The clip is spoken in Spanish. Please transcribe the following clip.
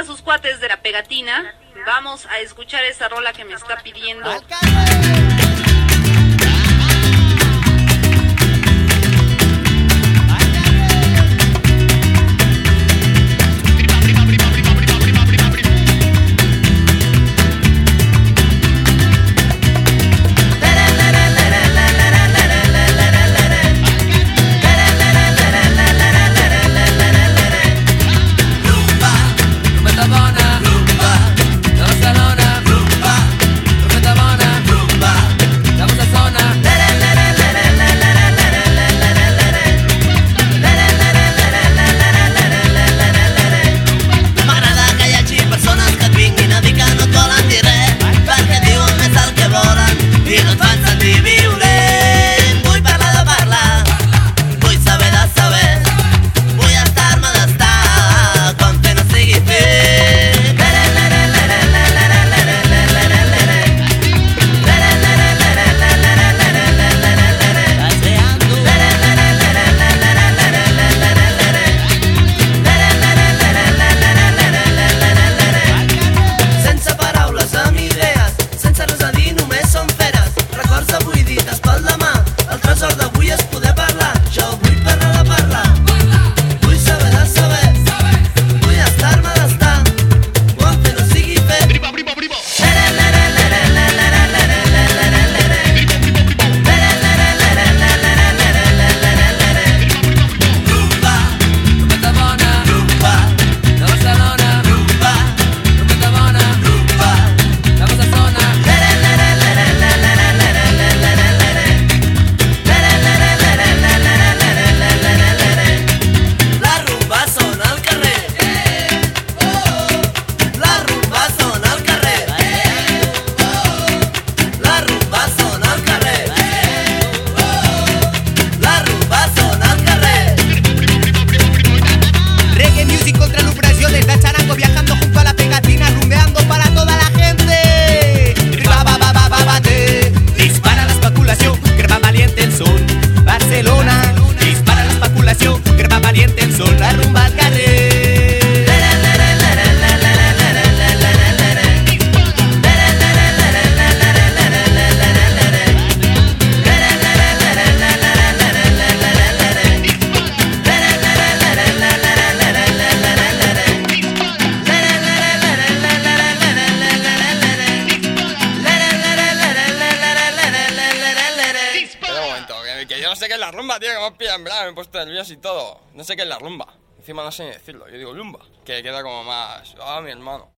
a sus cuates de la pegatina. Vamos a escuchar esa rola que me está pidiendo. no sé qué es la rumba, tío, que me has pillado en verdad, me he puesto nervioso y todo. No sé qué es la rumba. Encima no sé ni decirlo, yo digo lumba, que queda como más. Ah, mi hermano.